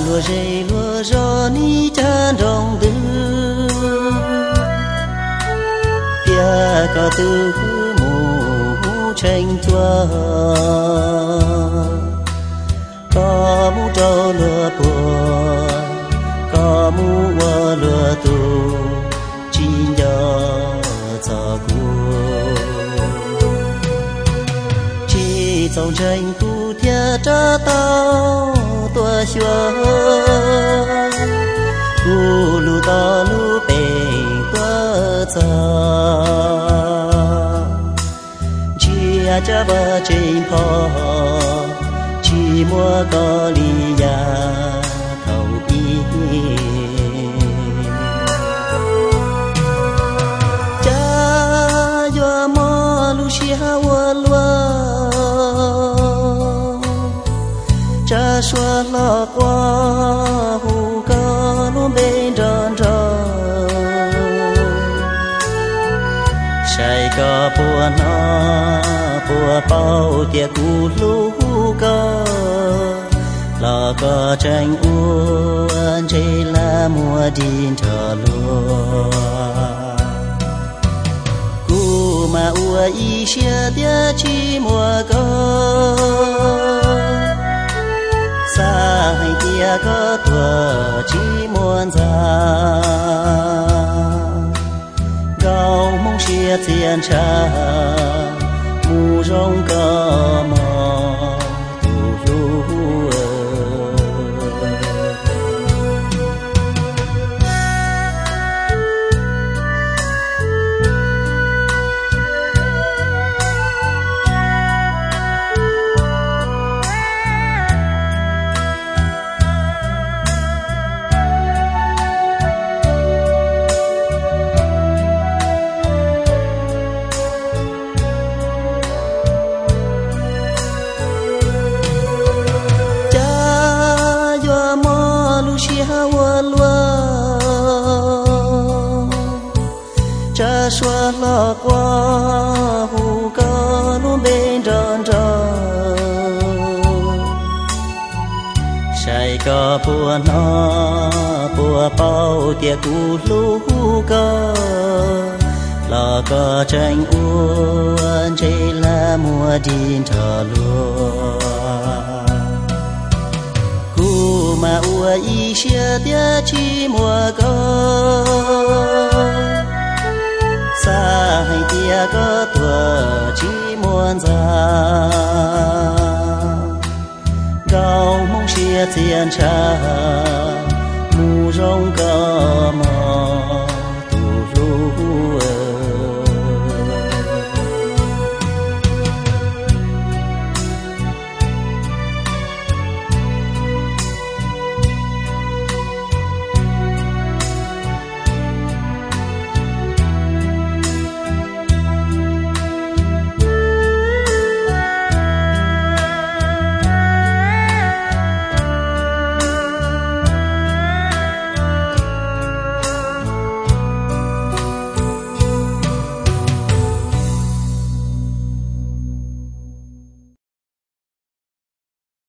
lúa rây lúa rô ni cha rong tư. Bia ca tư khu mù tranh chua ca mu trâu lúa bùa ca mu hoa lúa tu chi giờ cho cua. Chi trong tranh cu thia cho tao tua xua. U lu to lu bể tua cha chia cho vợ trên phò chỉ mua có lý ya thầu y. Cha, yo mo lu xia wa lua cha xua lo qua, hù ca nó bên tròn tròn chạy có bùa nó bùa bao kia cù lu có lo có tranh uốn, chỉ là mùa din thở lúa. Cú mà ua y xia tia chi mùa xa có thừa chỉ muôn ra gạo mong xia tiền cha mù rong có cha xóa lo qua hù ca luôn bên tròn tròn sai có bùa nó bùa bao tia cú lú ca là có tranh uốn chỉ là mùa din thở lúa cú mà ua y xia tia chi mùa có xa hay tia có tua chỉ muôn ra gạo mong xia tiền cha mù rong có